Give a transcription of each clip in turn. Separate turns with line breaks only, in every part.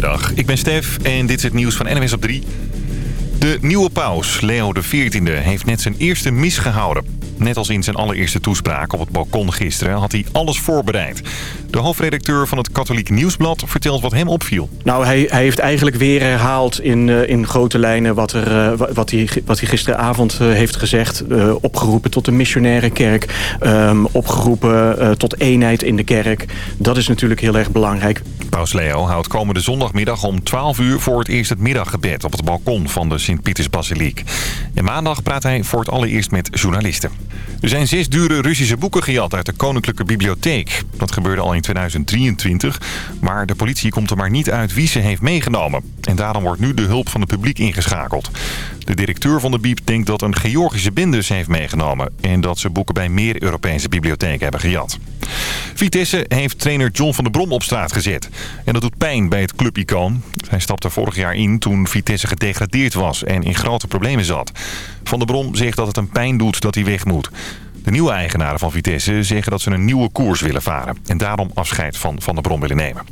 Goedemiddag, ik ben Stef en dit is het nieuws van NWS op 3. De nieuwe paus, Leo XIV, heeft net zijn eerste mis gehouden. Net als in zijn allereerste toespraak op het balkon gisteren had hij alles voorbereid. De hoofdredacteur van het Katholiek Nieuwsblad vertelt wat hem opviel.
Nou, hij, hij heeft eigenlijk weer herhaald in, uh, in grote lijnen wat, er, uh, wat, hij, wat hij gisteravond uh, heeft gezegd. opgeroepen tot de missionaire kerk. Um, opgeroepen tot eenheid in de kerk. Dat is natuurlijk heel erg belangrijk.
Paus Leo houdt komende zondagmiddag om 12 uur voor het eerst het middaggebed op het balkon van de Sint-Pietersbasiliek. En maandag praat hij voor het allereerst met journalisten. Er zijn zes dure Russische boeken gejat uit de Koninklijke Bibliotheek. Dat gebeurde al in 2023, maar de politie komt er maar niet uit wie ze heeft meegenomen. En daarom wordt nu de hulp van het publiek ingeschakeld. De directeur van de Biep denkt dat een Georgische binde ze heeft meegenomen... en dat ze boeken bij meer Europese bibliotheken hebben gejat. Vitesse heeft trainer John van der Brom op straat gezet. En dat doet pijn bij het clubicoon. Hij stapte vorig jaar in toen Vitesse gedegradeerd was en in grote problemen zat. Van der Brom zegt dat het een pijn doet dat hij weg moet. De nieuwe eigenaren van Vitesse zeggen dat ze een nieuwe koers willen varen. En daarom afscheid van Van der Brom willen nemen.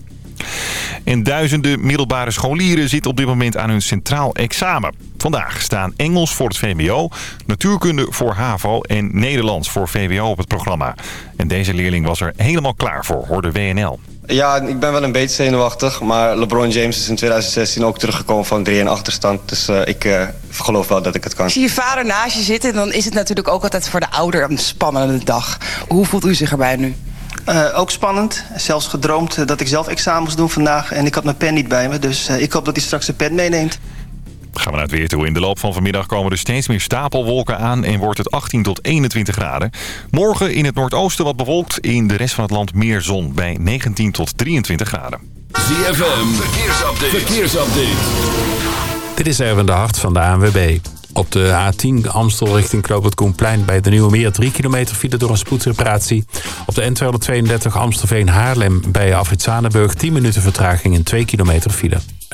En duizenden middelbare scholieren zitten op dit moment aan hun centraal examen. Vandaag staan Engels voor het VMBO, natuurkunde voor HAVO en Nederlands voor VWO op het programma. En deze leerling was er helemaal klaar voor, hoorde WNL.
Ja, ik ben wel een beetje zenuwachtig. Maar LeBron James is in 2016 ook teruggekomen van 3-1 achterstand. Dus uh, ik uh, geloof wel dat ik het kan.
Ik zie je vader naast je zitten. En dan is het natuurlijk ook altijd voor de ouder een spannende dag. Hoe voelt u zich erbij nu?
Uh, ook spannend. Zelfs gedroomd dat ik zelf examens doen vandaag. En ik had mijn pen niet bij me. Dus ik hoop dat hij straks de pen meeneemt.
Gaan we naar het weer toe. In de loop van vanmiddag komen er steeds meer stapelwolken aan en wordt het 18 tot 21 graden. Morgen in het noordoosten wat bewolkt, in de rest van het land meer zon bij 19 tot 23 graden.
ZFM, verkeersupdate. verkeersupdate.
Dit is Erwin de Hart van de ANWB. Op de A10 Amstel richting Knoop Koenplein bij de Nieuwe Meer 3 kilometer file door een spoedreparatie. Op de N232 Amstelveen Haarlem bij Afrit 10 minuten vertraging en 2 kilometer file.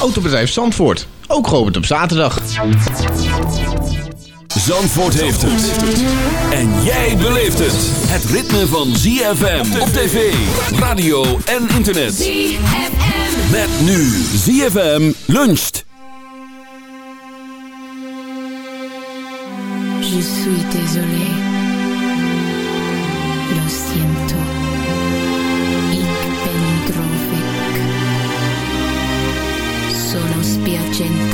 Autobedrijf Zandvoort, ook geopend op zaterdag.
Zandvoort heeft het. En jij beleeft het. Het ritme van ZFM op tv, radio en internet. ZFM. Met nu ZFM luncht.
Je suis désolé. Lo siento. Kitchen.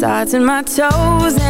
starts in my toes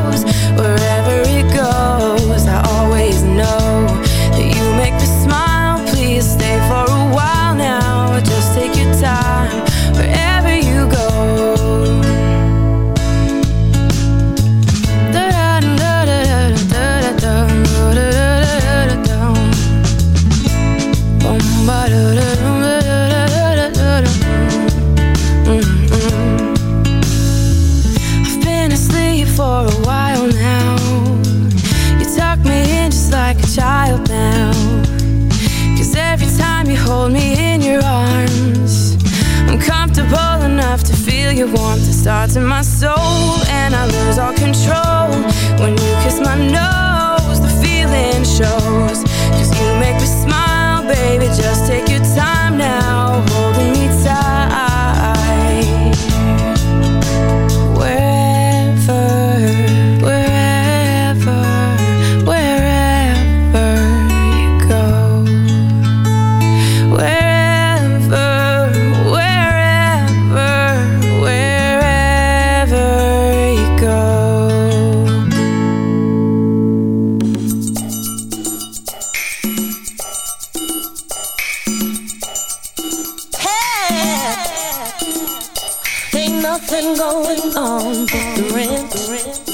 starts in my soul.
nothing going on but the rent.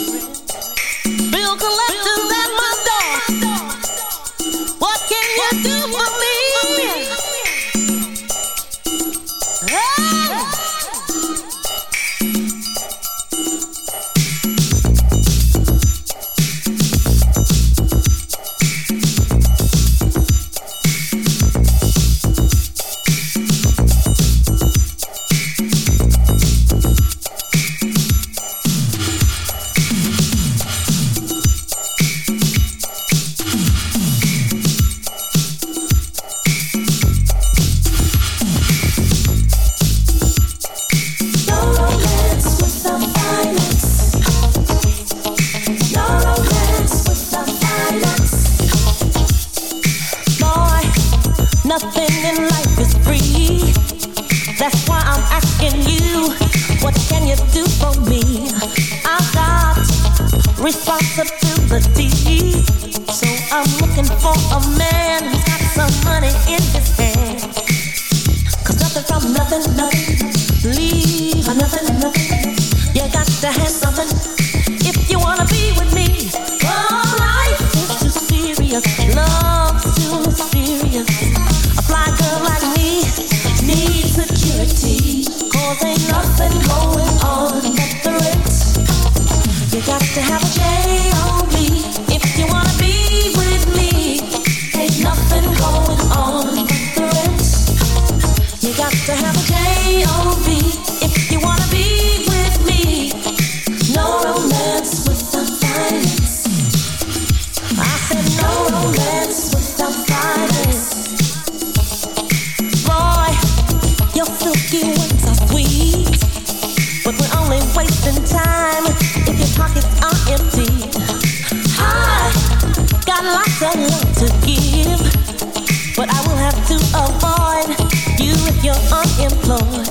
you're unemployed.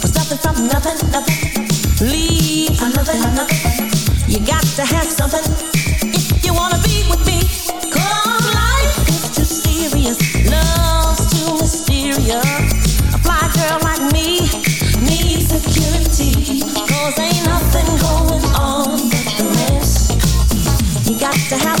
For
something
from nothing, nothing. Leave for nothing, nothing. You got to have something if you wanna be with me. Come, life is too serious, love's too mysterious. A fly girl like me needs security. Cause ain't nothing going on but the rest. You got to have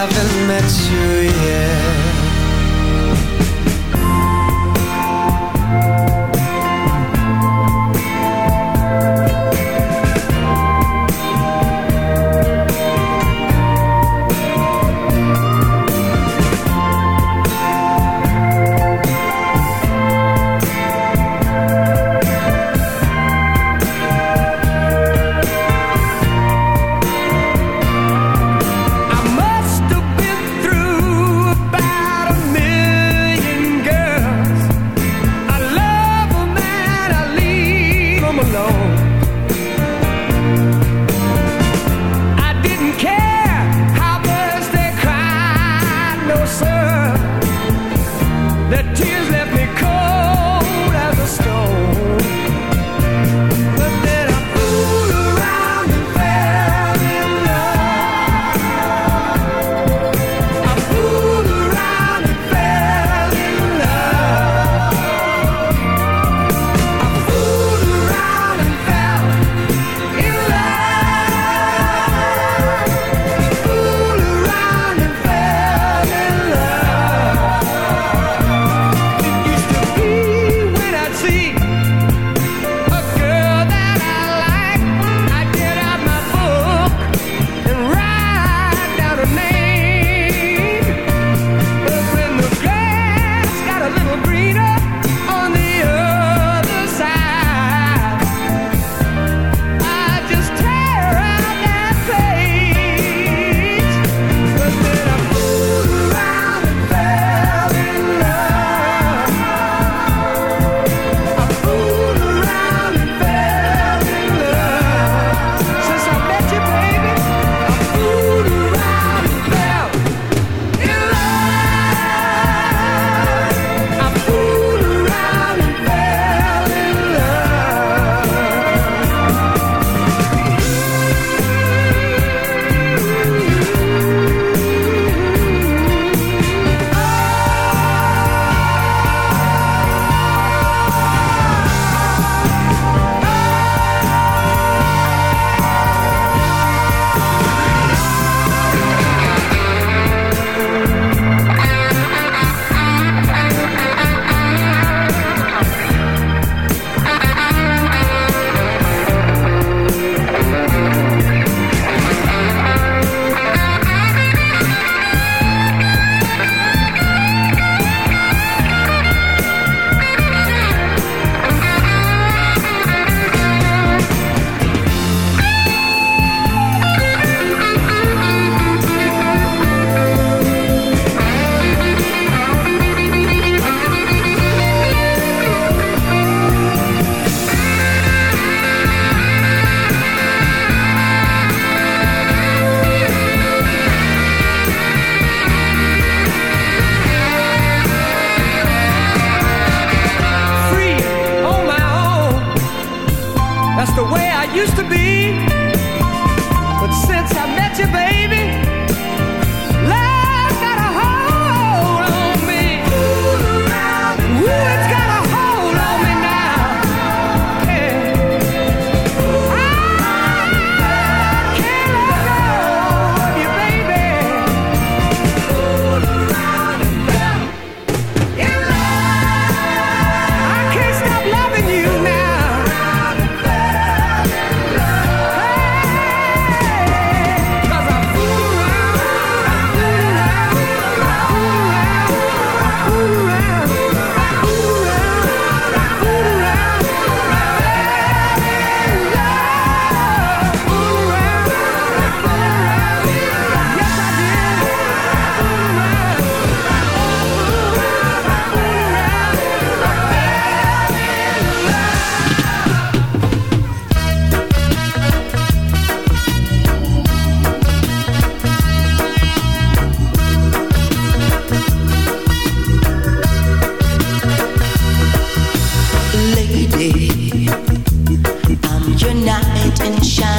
haven't met you yet.
every day. I'm your
knight in shining.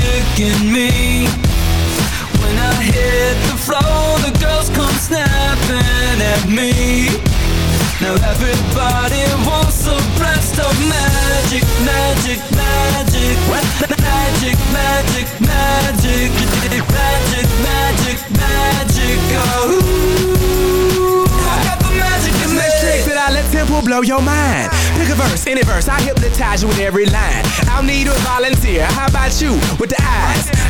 look me. When I hit the floor, the girls come snapping at me. Now everybody wants a blast of magic, magic, magic. Magic, magic, magic Magic, magic, magic, oh
let tempo blow your mind. Pick a verse, any verse, I hypnotize you with every line. I'll need a volunteer. How about you with the eyes?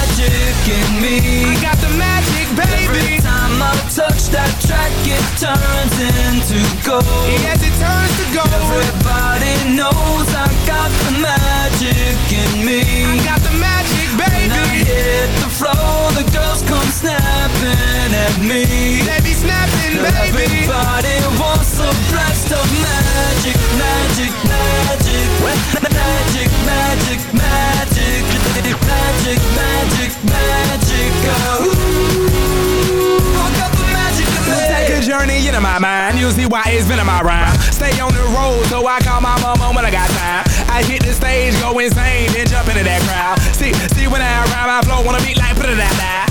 magic in me.
I got the magic, baby.
Every time I touch that track, it turns into gold.
Yes, it turns to gold.
Everybody knows I got the magic in me.
I got the magic, baby.
When I hit the floor, the girls come snapping at me.
Snapping, baby.
Everybody wants a blast of magic, magic, magic. Magic, magic, magic Magic, magic, magic. Ooh,
Take a journey into my mind. You see why it's been in my rhyme. Stay on the road so I call my mama when I got time. I hit the stage, go insane, then jump into that crowd. See, see when I rhyme, I flow wanna beat like da da da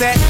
that